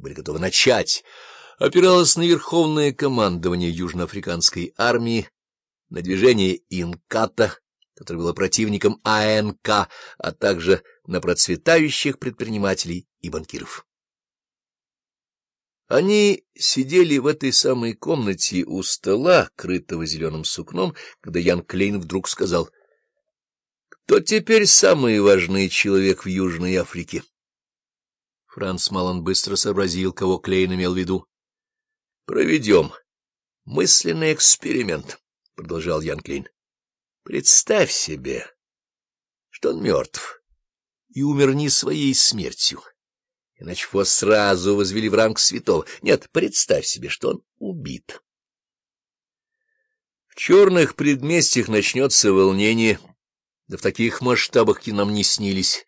были готовы начать, опиралась на верховное командование южноафриканской армии, на движение Инката, которое было противником АНК, а также на процветающих предпринимателей и банкиров. Они сидели в этой самой комнате у стола, крытого зеленым сукном, когда Ян Клейн вдруг сказал, «Кто теперь самый важный человек в Южной Африке?» Франц Малон быстро сообразил, кого Клейн имел в виду. «Проведем мысленный эксперимент», — продолжал Ян Клейн. «Представь себе, что он мертв и умер не своей смертью, иначе его сразу возвели в ранг святого. Нет, представь себе, что он убит». В черных предместьях начнется волнение, да в таких масштабах и нам не снились.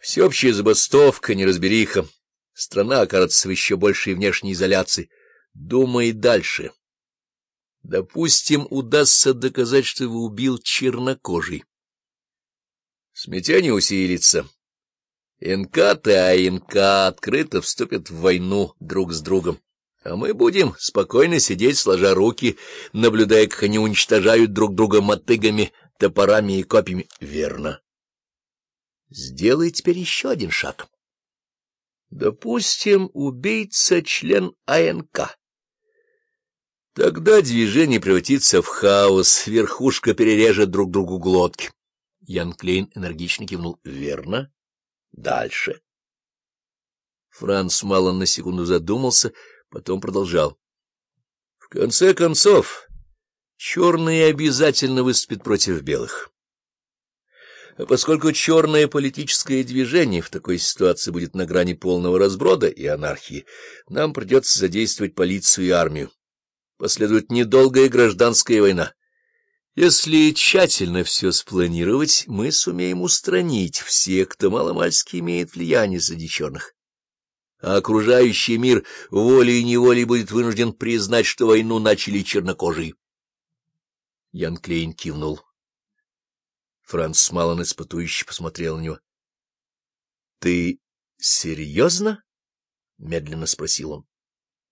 Всеобщая забастовка, неразбериха. Страна окажется в еще большей внешней изоляции. Думай дальше. Допустим, удастся доказать, что его убил чернокожий. Смятение усилится. Инкат и АИНК открыто вступят в войну друг с другом. А мы будем спокойно сидеть, сложа руки, наблюдая, как они уничтожают друг друга мотыгами, топорами и копьями. Верно. Сделай теперь еще один шаг. Допустим, убийца — член АНК. Тогда движение превратится в хаос, верхушка перережет друг другу глотки. Ян Клейн энергично кивнул. — Верно. Дальше. Франц Малон на секунду задумался, потом продолжал. — В конце концов, черные обязательно выступят против белых. Поскольку черное политическое движение в такой ситуации будет на грани полного разброда и анархии, нам придется задействовать полицию и армию. Последует недолгая гражданская война. Если тщательно все спланировать, мы сумеем устранить всех, кто маломальски имеет влияние среди черных. А окружающий мир волей и неволей будет вынужден признать, что войну начали чернокожие. Ян Клейн кивнул. Франц Малон испытующе посмотрел на него. — Ты серьезно? — медленно спросил он.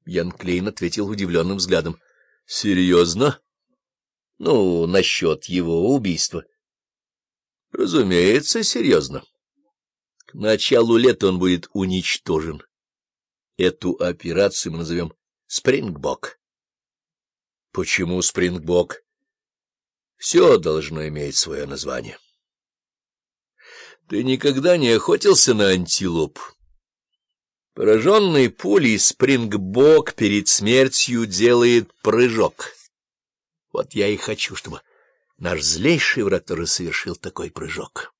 Ян Клейн ответил удивленным взглядом. — Серьезно? — Ну, насчет его убийства. — Разумеется, серьезно. К началу лета он будет уничтожен. Эту операцию мы назовем «Спрингбок». — Почему «Спрингбок»? Все должно иметь свое название. Ты никогда не охотился на антилоп? Пораженный пулей спрингбок перед смертью делает прыжок. Вот я и хочу, чтобы наш злейший враг тоже совершил такой прыжок.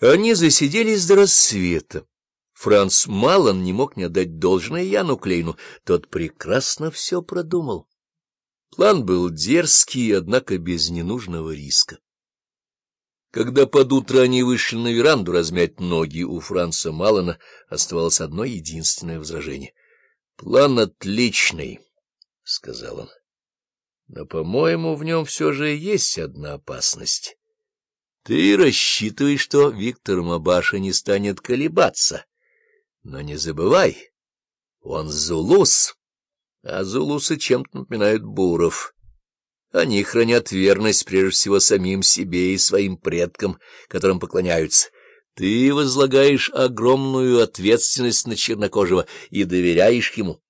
Они засиделись до рассвета. Франц Малон не мог не отдать должное Яну Клейну. Тот прекрасно все продумал. План был дерзкий, однако без ненужного риска. Когда под утро они вышли на веранду размять ноги, у Франца Малона оставалось одно единственное возражение. — План отличный, — сказал он. — Но, по-моему, в нем все же есть одна опасность. Ты рассчитываешь, что Виктор Мабаша не станет колебаться. Но не забывай, он зулус а зулусы чем-то напоминают буров. Они хранят верность прежде всего самим себе и своим предкам, которым поклоняются. Ты возлагаешь огромную ответственность на чернокожего и доверяешь ему.